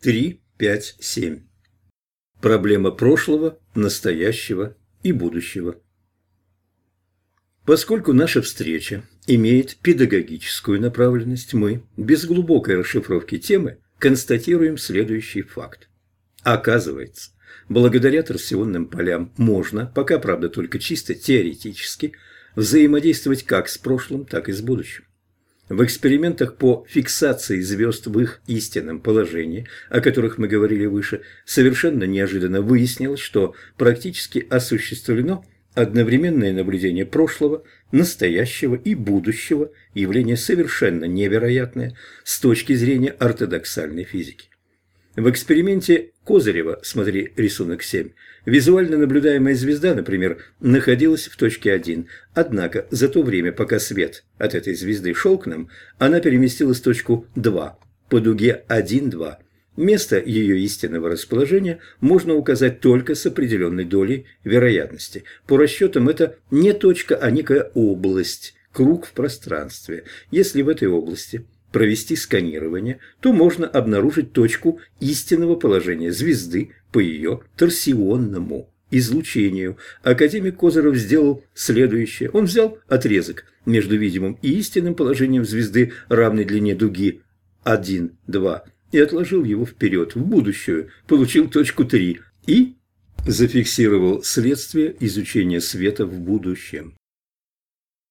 3, 5, 7. Проблема прошлого, настоящего и будущего. Поскольку наша встреча имеет педагогическую направленность, мы, без глубокой расшифровки темы, констатируем следующий факт. Оказывается, благодаря торсионным полям можно, пока правда только чисто теоретически, взаимодействовать как с прошлым, так и с будущим. В экспериментах по фиксации звезд в их истинном положении, о которых мы говорили выше, совершенно неожиданно выяснилось, что практически осуществлено одновременное наблюдение прошлого, настоящего и будущего, явление совершенно невероятное с точки зрения ортодоксальной физики. В эксперименте Козырева, смотри рисунок 7, визуально наблюдаемая звезда, например, находилась в точке 1, однако за то время, пока свет от этой звезды шел к нам, она переместилась в точку 2 по дуге 1-2. Место ее истинного расположения можно указать только с определенной долей вероятности. По расчетам это не точка, а некая область, круг в пространстве. Если в этой области – провести сканирование, то можно обнаружить точку истинного положения звезды по ее торсионному излучению. Академик Козырев сделал следующее. Он взял отрезок между видимым и истинным положением звезды равной длине дуги 1, 2 и отложил его вперед, в будущее, получил точку 3 и зафиксировал следствие изучения света в будущем.